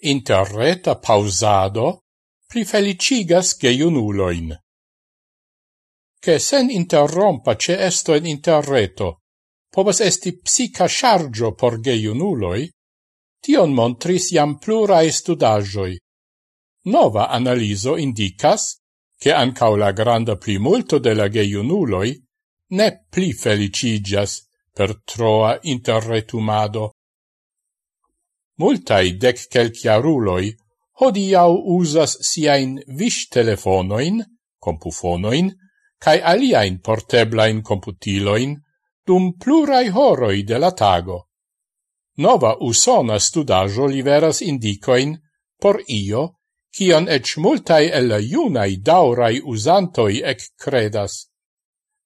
interreta pausado prifelicigas geiunuloin. Che sen interrompa ce esto in interreto povas esti psica chargio por geiunuloi, tion montris jam plurae studagioi. Nova analiso indicas che ancao la granda plimulto de la geiunuloi ne pli felicigas per troa interretumado Multai dec celciaruloi hodiau usas siain vis telefonoin, compufonoin, cae aliaen porteblain computiloin dum plurai horoi de la tago. Nova usona studajo liveras indicoin por io, cion ec multai el iunai daurai usantoi ec credas.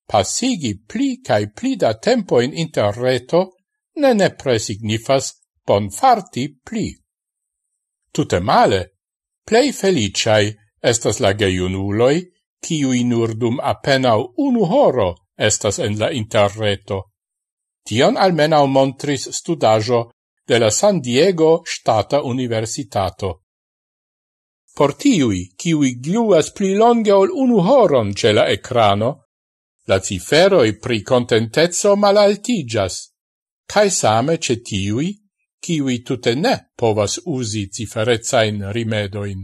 Passigi pli cae pli da tempoin interreto ne nepre signifas bonfarti pli. Tute male, plei feliciai estas la geiunuloi, ciui nur dum apenau unu horo estas en la interreto. Tion almenau montris studajo de la San Diego Stata Universitato. Por tiui, ciui gluas pli longe ol unu horon ce la ecrano, la ciferoi pri contentezzo malaltigas, cae same ce tiui, kiwi tute ne povas usi ciferezain rimedoin.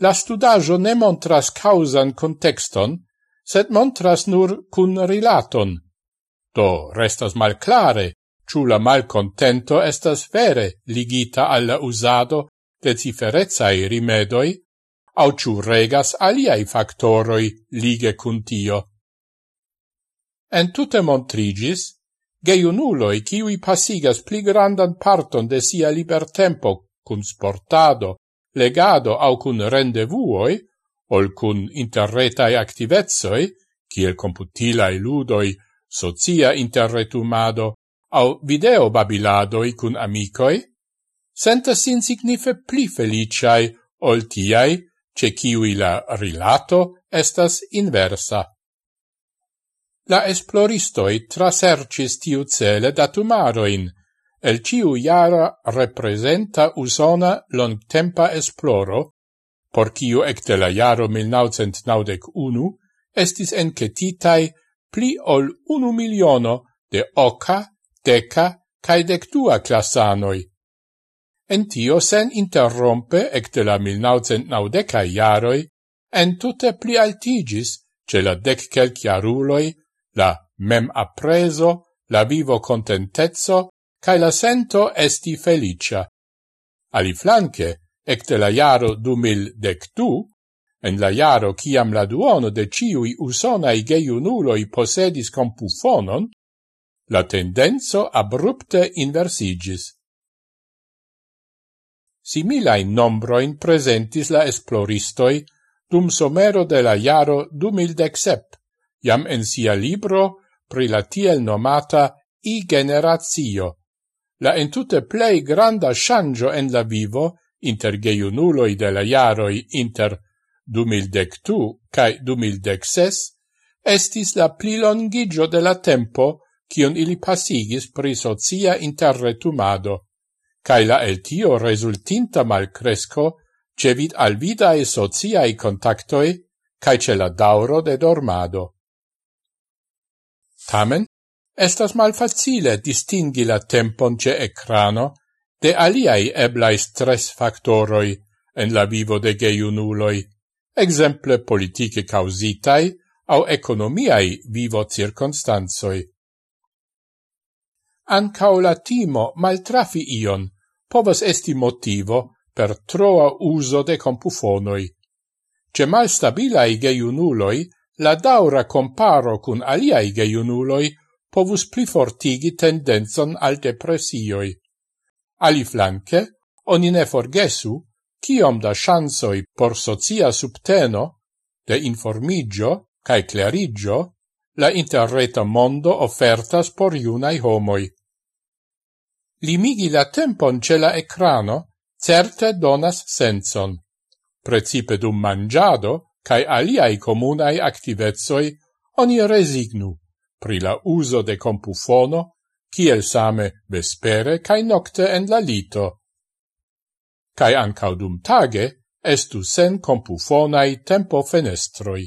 La studajo ne montras causan contexton, sed montras nur cun rilaton. Do restas malclare, ciù la contento estas vere ligita alla usado de ciferezai rimedoi, au ciù regas aliai factoroi lige cun tio. En tute montrigis, geiunuloi kiui pasigas pli grandan parton de sia libertempo cun sportado, legado au cun rendevuoi, ol cun interretae activezoi, kiel computilae ludoi, socia interretumado, au video babiladoi cun amicoi, sentas insignife pli feliciae ol tiai, ce kiui la rilato estas inversa la esploristoi trasercis tiu cele datumaroin, el ciu iara representa usona longtempa esploro, por ciu ecte la iaro 1991 estis encetitai pli ol unu miliono de oca, deca, cae dectua classanoi. En tio sen interrompe ecte la 1990 iaroi, en tute pli altigis ce la dec celciaruloi la mem appreso, la vivo contentezzo, cae la sento esti felicia. Ali flanque, ecte la iaro du mil dec en la iaro ciam la duono de ciui usonai geiunuloi posedis compufonon, la tendenzo abrupte inversigis. Similain nombroin presentis la esploristoi dum somero de la iaro du mil dec sep, jam en sia libro pri la tiel nomata i-generatio, la entute plei granda shangio en la vivo inter geiunuloi de la jaroi inter 2012 cae 2016 estis la plilongigio de la tempo cion ili pasigis pri socia interretumado, cae la el tio resultinta malcresco cevit alvidae sociae contactoi cae ce la dauro de dormado. Tamen, estas malfacile distingi la tempon ce ecrano de aliai eblai stress factoroi en la vivo de geiunuloi, exemple politiche causitai au economiai vivo circonstanzoi. Ancao la timo maltrafi ion povas esti motivo per troa uso de compufonoi. Ce malstabilai geiunuloi la daura comparo cun aliai geiunuloi povus plifortigi tendenzon al depressioi. Ali flanque, oni ne forgesu, ciom da chansoi por socia subteno, de informigio cae clarigio, la interreta mondo offertas por iunai homoi. Limigi la tempon ce la ecrano certe donas senson. Precipe dum mangiado, cae aliai comunai activezoi oni resignu pri la uso de compufono kiel same vespere cae nocte en la lito. Cae ancaudum tage estu sen compufonai tempo fenestroi.